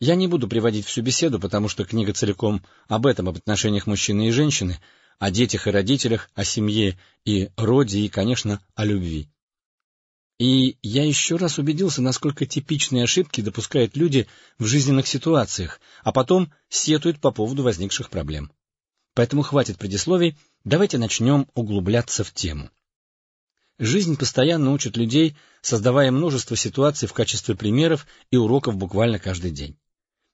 Я не буду приводить всю беседу, потому что книга целиком об этом, об отношениях мужчины и женщины, о детях и родителях, о семье и роде и, конечно, о любви. И я еще раз убедился, насколько типичные ошибки допускают люди в жизненных ситуациях, а потом сетуют по поводу возникших проблем. Поэтому хватит предисловий, давайте начнем углубляться в тему. Жизнь постоянно учит людей, создавая множество ситуаций в качестве примеров и уроков буквально каждый день.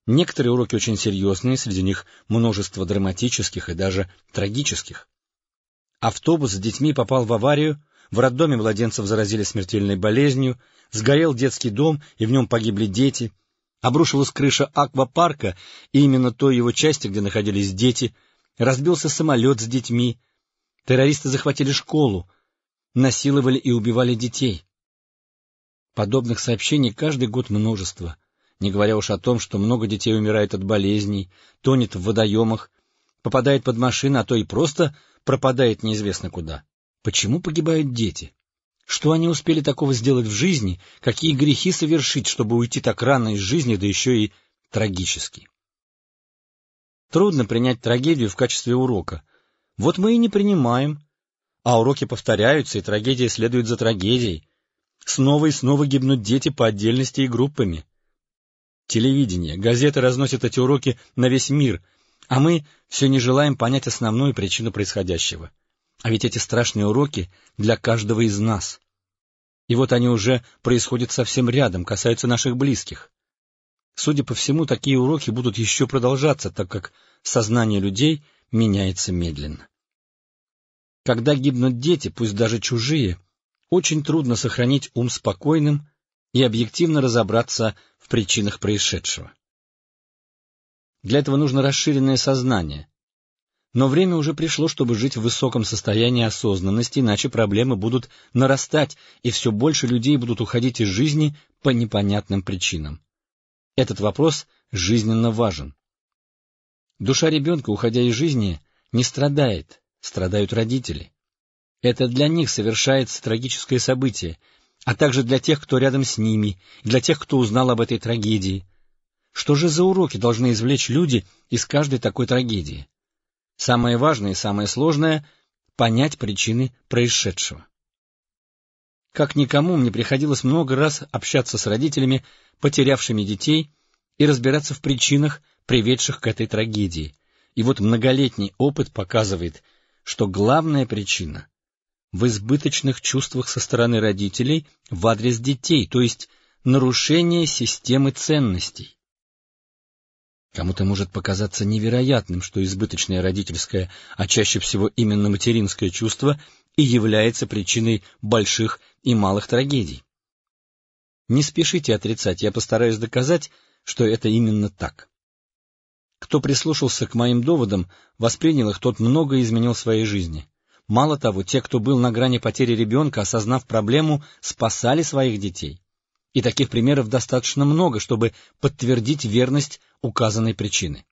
Некоторые уроки очень серьезные, среди них множество драматических и даже трагических. Автобус с детьми попал в аварию, в роддоме младенцев заразили смертельной болезнью, сгорел детский дом, и в нем погибли дети, обрушилась крыша аквапарка, и именно той его части, где находились дети, разбился самолет с детьми, террористы захватили школу, насиловали и убивали детей. Подобных сообщений каждый год множество — не говоря уж о том, что много детей умирает от болезней, тонет в водоемах, попадает под машины, а то и просто пропадает неизвестно куда. Почему погибают дети? Что они успели такого сделать в жизни, какие грехи совершить, чтобы уйти так рано из жизни, да еще и трагически? Трудно принять трагедию в качестве урока. Вот мы и не принимаем. А уроки повторяются, и трагедия следует за трагедией. Снова и снова гибнут дети по отдельности и группами. Телевидение, газеты разносят эти уроки на весь мир, а мы все не желаем понять основную причину происходящего. А ведь эти страшные уроки для каждого из нас. И вот они уже происходят совсем рядом, касаются наших близких. Судя по всему, такие уроки будут еще продолжаться, так как сознание людей меняется медленно. Когда гибнут дети, пусть даже чужие, очень трудно сохранить ум спокойным и объективно разобраться в причинах происшедшего. Для этого нужно расширенное сознание. Но время уже пришло, чтобы жить в высоком состоянии осознанности, иначе проблемы будут нарастать, и все больше людей будут уходить из жизни по непонятным причинам. Этот вопрос жизненно важен. Душа ребенка, уходя из жизни, не страдает, страдают родители. Это для них совершается трагическое событие, а также для тех, кто рядом с ними, для тех, кто узнал об этой трагедии. Что же за уроки должны извлечь люди из каждой такой трагедии? Самое важное и самое сложное — понять причины происшедшего. Как никому мне приходилось много раз общаться с родителями, потерявшими детей, и разбираться в причинах, приведших к этой трагедии. И вот многолетний опыт показывает, что главная причина в избыточных чувствах со стороны родителей в адрес детей, то есть нарушение системы ценностей. Кому-то может показаться невероятным, что избыточное родительское, а чаще всего именно материнское чувство и является причиной больших и малых трагедий. Не спешите отрицать, я постараюсь доказать, что это именно так. Кто прислушался к моим доводам, воспринял их, тот многое изменил в своей жизни. Мало того, те, кто был на грани потери ребенка, осознав проблему, спасали своих детей. И таких примеров достаточно много, чтобы подтвердить верность указанной причины.